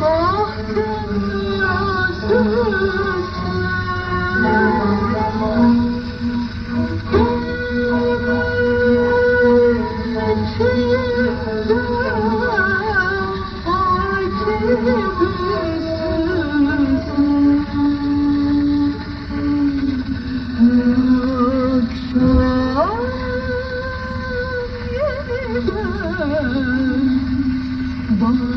bahtın yazısı Yıllar